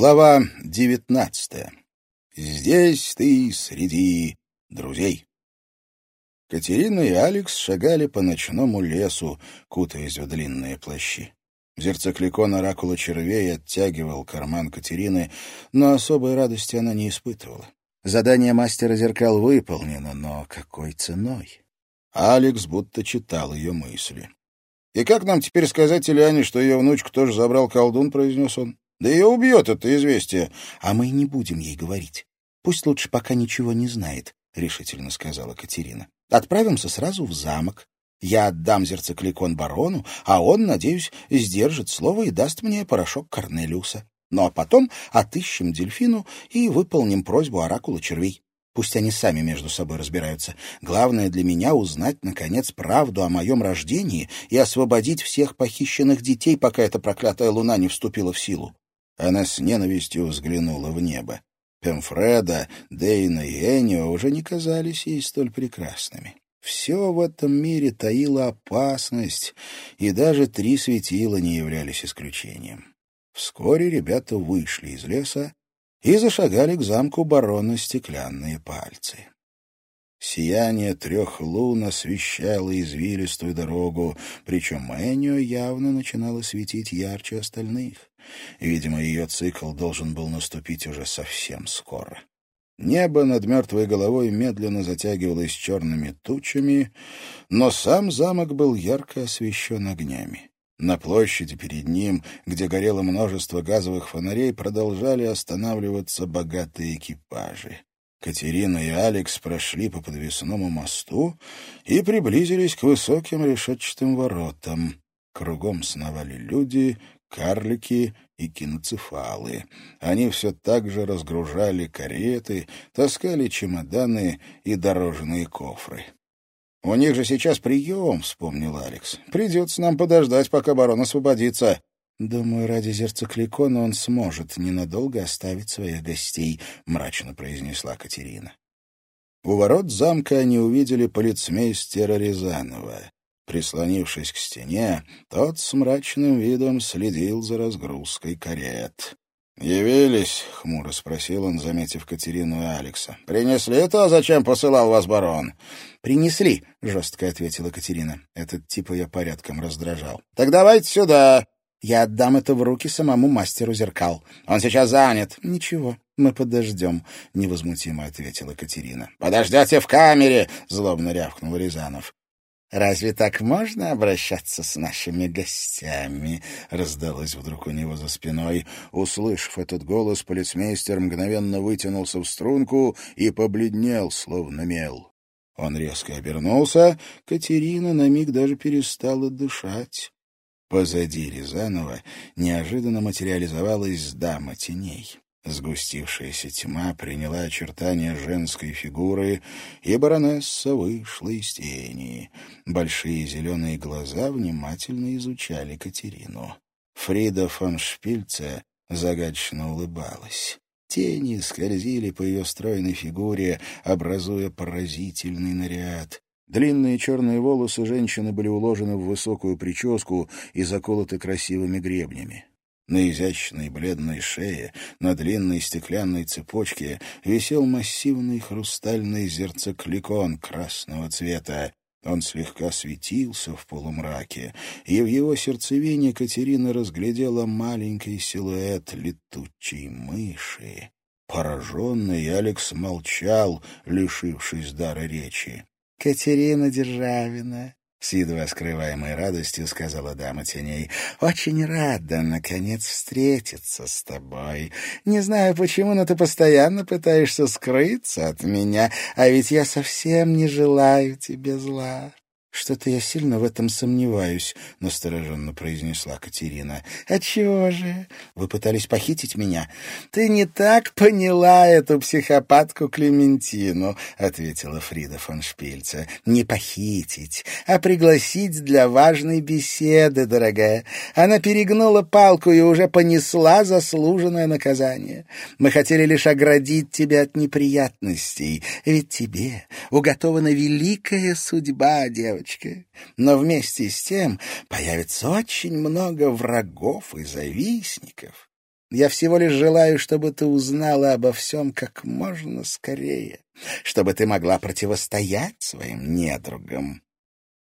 Глава девятнадцатая. Здесь ты среди друзей. Катерина и Алекс шагали по ночному лесу, кутаясь в длинные плащи. Зерцекликон оракула червей оттягивал карман Катерины, но особой радости она не испытывала. Задание мастера зеркал выполнено, но какой ценой? Алекс будто читал ее мысли. «И как нам теперь сказать Ильяне, что ее внучку тоже забрал колдун?» — произнес он. Да ее убьет это известие. — А мы не будем ей говорить. Пусть лучше пока ничего не знает, — решительно сказала Катерина. — Отправимся сразу в замок. Я отдам зерцекликон барону, а он, надеюсь, сдержит слово и даст мне порошок Корнелиуса. Ну а потом отыщем дельфину и выполним просьбу оракула червей. Пусть они сами между собой разбираются. Главное для меня узнать, наконец, правду о моем рождении и освободить всех похищенных детей, пока эта проклятая луна не вступила в силу. Она с ненавистью взглянула в небо. Пемфреда, Дейна и Энио уже не казались ей столь прекрасными. Все в этом мире таило опасность, и даже три светила не являлись исключением. Вскоре ребята вышли из леса и зашагали к замку барона стеклянные пальцы. Сияние трех лун освещало извилистую дорогу, причем Энио явно начинало светить ярче остальных. Видимо, ее цикл должен был наступить уже совсем скоро. Небо над мертвой головой медленно затягивалось черными тучами, но сам замок был ярко освещен огнями. На площади перед ним, где горело множество газовых фонарей, продолжали останавливаться богатые экипажи. Катерина и Алекс прошли по подвесному мосту и приблизились к высоким решетчатым воротам. Кругом сновали люди, карлики и киноцефалы. Они все так же разгружали кареты, таскали чемоданы и дорожные кофры. «У них же сейчас прием», — вспомнил Алекс. «Придется нам подождать, пока барон освободится». «Думаю, ради зерцекликона он сможет ненадолго оставить своих гостей», — мрачно произнесла Катерина. У ворот замка они увидели полицмейстера Рязанова. Прислонившись к стене, тот с мрачным видом следил за разгрузкой карет. «Явились?» — хмуро спросил он, заметив Катерину и Алекса. «Принесли то, зачем посылал вас барон?» «Принесли», — жестко ответила Катерина. Этот типа я порядком раздражал. «Так давайте сюда!» Я отдам это в руки самому мастеру зеркал. Он сейчас занят. Ничего, мы подождем, — невозмутимо ответила Катерина. Подождете в камере, — злобно рявкнул Рязанов. «Разве так можно обращаться с нашими гостями?» — раздалось вдруг у него за спиной. Услышав этот голос, полицмейстер мгновенно вытянулся в струнку и побледнел, словно мел. Он резко обернулся, Катерина на миг даже перестала дышать. Позади Рязанова неожиданно материализовалась дама теней. Сгустившаяся тьма приняла очертания женской фигуры, и баронесса вышла из тени. Большие зеленые глаза внимательно изучали Катерину. Фрида фон Шпильце загадочно улыбалась. Тени скользили по ее стройной фигуре, образуя поразительный наряд. Длинные черные волосы женщины были уложены в высокую прическу и заколоты красивыми гребнями. На изящной бледной шее, на длинной стеклянной цепочке висел массивный хрустальный зерцекликон красного цвета. Он слегка светился в полумраке, и в его сердцевине Катерина разглядела маленький силуэт летучей мыши. Пораженный Алекс молчал, лишившись дара речи. Катерина Державина, — с едва скрываемой радостью сказала дама теней. — Очень рада, наконец, встретиться с тобой. Не знаю почему, но ты постоянно пытаешься скрыться от меня, а ведь я совсем не желаю тебе зла. «Что-то я сильно в этом сомневаюсь», — настороженно произнесла Катерина. «Отчего же? Вы пытались похитить меня?» «Ты не так поняла эту психопатку Клементину», — ответила Фрида фон Шпильце. «Не похитить, а пригласить для важной беседы, дорогая. Она перегнула палку и уже понесла заслуженное наказание. Мы хотели лишь оградить тебя от неприятностей, ведь тебе уготована великая судьба, девочка девочка, но вместе с тем появится очень много врагов и завистников. Я всего лишь желаю, чтобы ты узнала обо всем как можно скорее, чтобы ты могла противостоять своим недругам.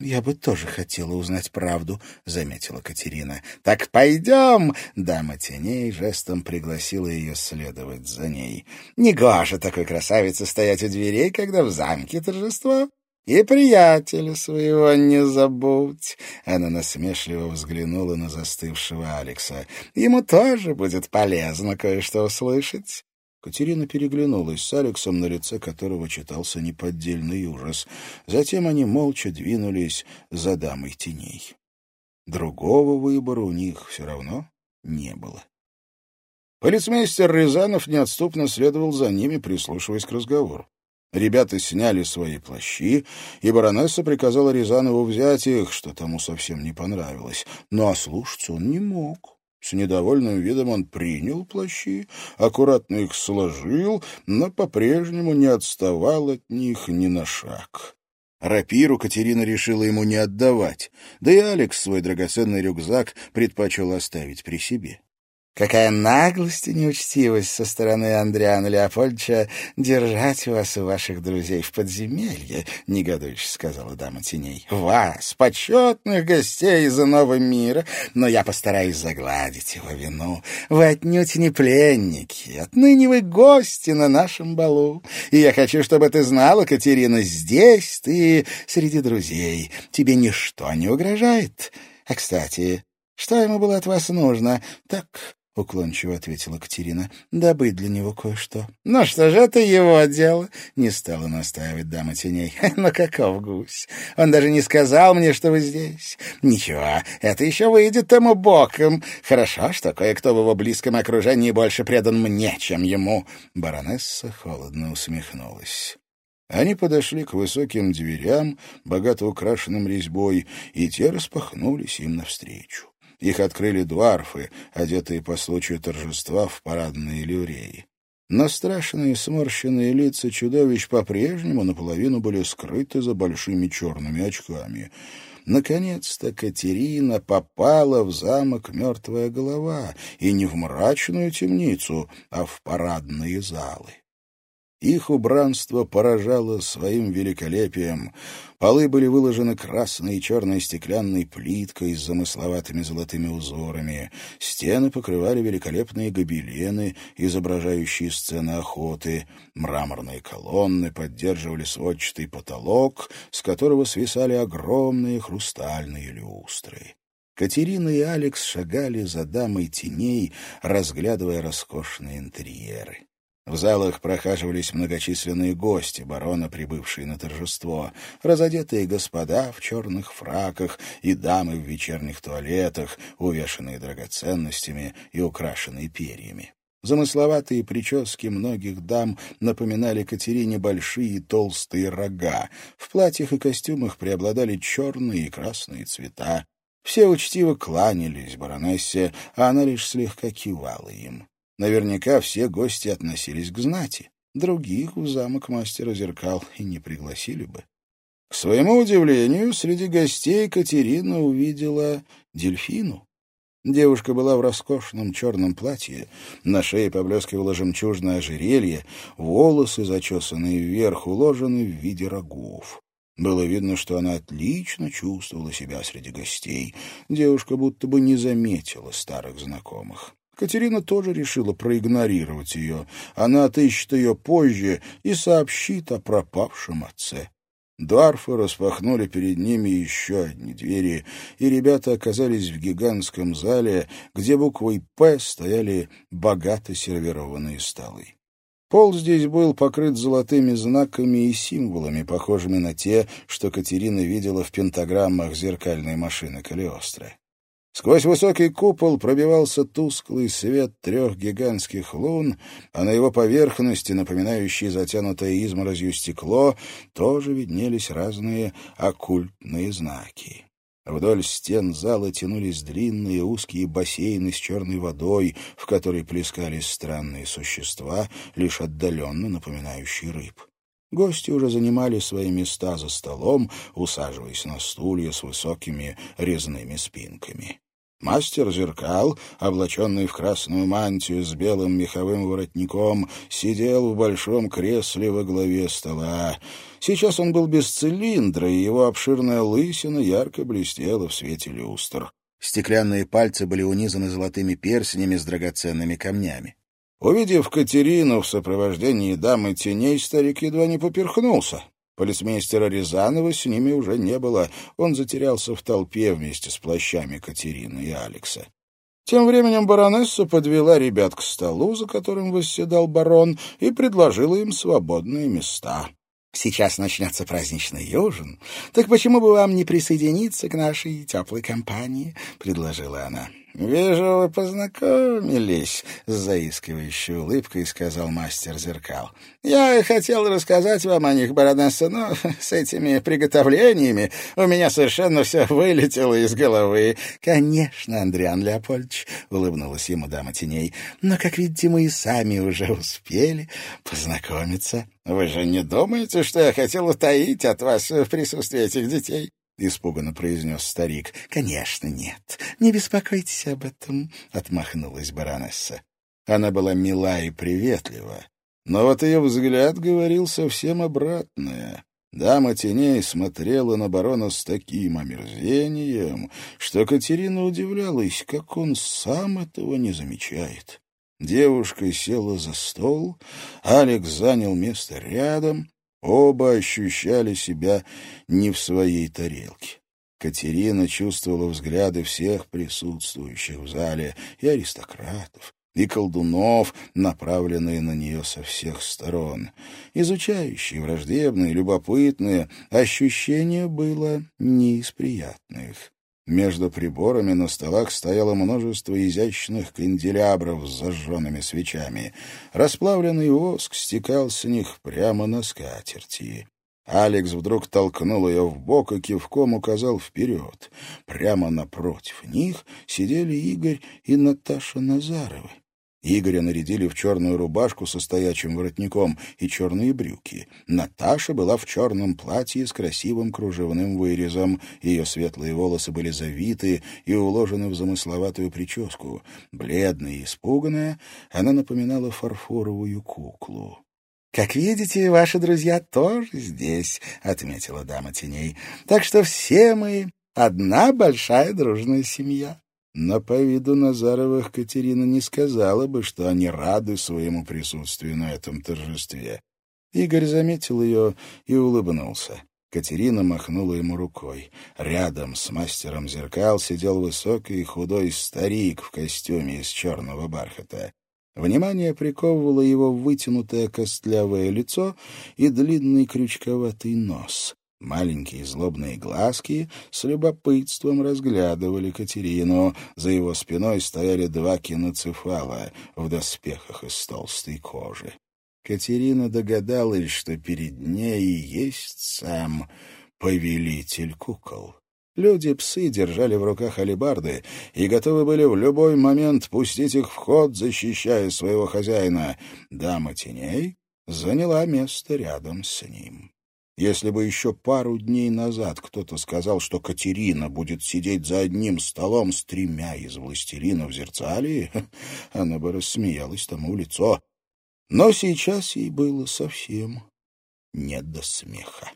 «Я бы тоже хотела узнать правду», — заметила Катерина. «Так пойдем!» — дама теней жестом пригласила ее следовать за ней. «Негоже такой красавице стоять у дверей, когда в замке торжество. И приятеля своего не забудь!» Она насмешливо взглянула на застывшего Алекса. «Ему тоже будет полезно кое-что услышать». Катерина переглянулась с Алексом, на лице которого читался неподдельный ужас. Затем они молча двинулись за дамой теней. Другого выбора у них все равно не было. Полицмейстер Рязанов неотступно следовал за ними, прислушиваясь к разговору. Ребята сняли свои плащи, и баронесса приказала Рязанову взять их, что тому совсем не понравилось. Но ослушаться он не мог. С недовольным видом он принял плащи, аккуратно их сложил, но по-прежнему не отставал от них ни на шаг. Рапиру Катерина решила ему не отдавать, да и Алекс свой драгоценный рюкзак предпочел оставить при себе. Какая наглость и неучтивость со стороны Андриана Леопольдовича держать вас и ваших друзей в подземелье, — негодующе сказала дама теней. — Вас, почетных гостей из иного мира, но я постараюсь загладить его вину. Вы отнюдь не пленники, отныне вы гости на нашем балу. И я хочу, чтобы ты знала, Катерина, здесь ты среди друзей. Тебе ничто не угрожает. А, кстати, что ему было от вас нужно? Так, — уклончиво ответила Катерина. — Добыть для него кое-что. — Ну что же, это его дело, — не стала настаивать дама теней. — Но каков гусь? Он даже не сказал мне, что вы здесь. Ничего, это еще выйдет тому боком. Хорошо, что кое-кто в его близком окружении больше предан мне, чем ему. Баронесса холодно усмехнулась. Они подошли к высоким дверям, богато украшенным резьбой, и те распахнулись им навстречу. Их открыли дуарфы, одетые по случаю торжества в парадные ливреи. Но страшные сморщенные лица чудовищ по-прежнему наполовину были скрыты за большими черными очками. Наконец-то Катерина попала в замок «Мертвая голова», и не в мрачную темницу, а в парадные залы. Их убранство поражало своим великолепием. Полы были выложены красной и черной стеклянной плиткой с замысловатыми золотыми узорами. Стены покрывали великолепные гобелены, изображающие сцены охоты. Мраморные колонны поддерживали сводчатый потолок, с которого свисали огромные хрустальные люстры. Катерина и Алекс шагали за дамой теней, разглядывая роскошные интерьеры. В залах прохаживались многочисленные гости барона, прибывшие на торжество, разодетые господа в черных фраках и дамы в вечерних туалетах, увешанные драгоценностями и украшенные перьями. Замысловатые прически многих дам напоминали Катерине большие толстые рога. В платьях и костюмах преобладали черные и красные цвета. Все учтиво кланялись баронессе, а она лишь слегка кивала им. Наверняка все гости относились к знати. Других в замок мастера зеркал и не пригласили бы. К своему удивлению, среди гостей Катерина увидела дельфину. Девушка была в роскошном черном платье, на шее поблескивало жемчужное ожерелье, волосы, зачесанные вверх, уложены в виде рогов. Было видно, что она отлично чувствовала себя среди гостей. Девушка будто бы не заметила старых знакомых. Катерина тоже решила проигнорировать ее. Она отыщет ее позже и сообщит о пропавшем отце. Дуарфы распахнули перед ними еще одни двери, и ребята оказались в гигантском зале, где буквой «П» стояли богато сервированные столы. Пол здесь был покрыт золотыми знаками и символами, похожими на те, что Катерина видела в пентаграммах зеркальной машины Калиостры. Сквозь высокий купол пробивался тусклый свет трех гигантских лун, а на его поверхности, напоминающей затянутое изморозью стекло, тоже виднелись разные оккультные знаки. Вдоль стен зала тянулись длинные узкие бассейны с черной водой, в которой плескались странные существа, лишь отдаленно напоминающие рыб. Гости уже занимали свои места за столом, усаживаясь на стулья с высокими резными спинками. Мастер зеркал, облаченный в красную мантию с белым меховым воротником, сидел в большом кресле во главе стола. Сейчас он был без цилиндра, и его обширная лысина ярко блестела в свете люстр. Стеклянные пальцы были унизаны золотыми перстнями с драгоценными камнями. Увидев Катерину в сопровождении дамы теней, старик едва не поперхнулся. Полицмейстера Рязанова с ними уже не было. Он затерялся в толпе вместе с плащами Катерины и Алекса. Тем временем баронесса подвела ребят к столу, за которым восседал барон, и предложила им свободные места. «Сейчас начнется праздничный ужин. Так почему бы вам не присоединиться к нашей теплой компании?» — предложила она. «Вижу, вы познакомились», — с заискивающей улыбкой сказал мастер зеркал. «Я хотел рассказать вам о них, баронесса, но с этими приготовлениями у меня совершенно все вылетело из головы». «Конечно, Андриан Леопольдович», — улыбнулась ему дама теней, «но, как видите, мы и сами уже успели познакомиться». «Вы же не думаете, что я хотел утаить от вас в присутствии этих детей?» — испуганно произнес старик. — Конечно, нет. Не беспокойтесь об этом, — отмахнулась баронесса. Она была мила и приветлива, но вот ее взгляд говорил совсем обратное. Дама теней смотрела на барона с таким омерзением, что Катерина удивлялась, как он сам этого не замечает. Девушка села за стол, Алекс занял место рядом, Оба ощущали себя не в своей тарелке. Катерина чувствовала взгляды всех присутствующих в зале, и аристократов, и колдунов, направленные на нее со всех сторон. Изучающие, враждебные, любопытные, ощущение было не из приятных. Между приборами на столах стояло множество изящных канделябров с зажженными свечами. Расплавленный воск стекал с них прямо на скатерти. Алекс вдруг толкнул ее в бок и кивком указал вперед. Прямо напротив них сидели Игорь и Наташа Назаровы. Игоря нарядили в черную рубашку со стоячим воротником и черные брюки. Наташа была в черном платье с красивым кружевным вырезом. Ее светлые волосы были завиты и уложены в замысловатую прическу. Бледная и испуганная, она напоминала фарфоровую куклу. «Как видите, ваши друзья тоже здесь», — отметила дама теней. «Так что все мы одна большая дружная семья». Но по виду Назаровых Катерина не сказала бы, что они рады своему присутствию на этом торжестве. Игорь заметил ее и улыбнулся. Катерина махнула ему рукой. Рядом с мастером зеркал сидел высокий и худой старик в костюме из черного бархата. Внимание приковывало его вытянутое костлявое лицо и длинный крючковатый нос. Маленькие злобные глазки с любопытством разглядывали Катерину. За его спиной стояли два киноцефала в доспехах из толстой кожи. Катерина догадалась, что перед ней есть сам повелитель кукол. Люди-псы держали в руках алебарды и готовы были в любой момент пустить их в ход, защищая своего хозяина. Дама теней заняла место рядом с ним. Если бы еще пару дней назад кто-то сказал, что Катерина будет сидеть за одним столом с тремя из властелинов Зерцалии, она бы рассмеялась тому лицо. Но сейчас ей было совсем не до смеха.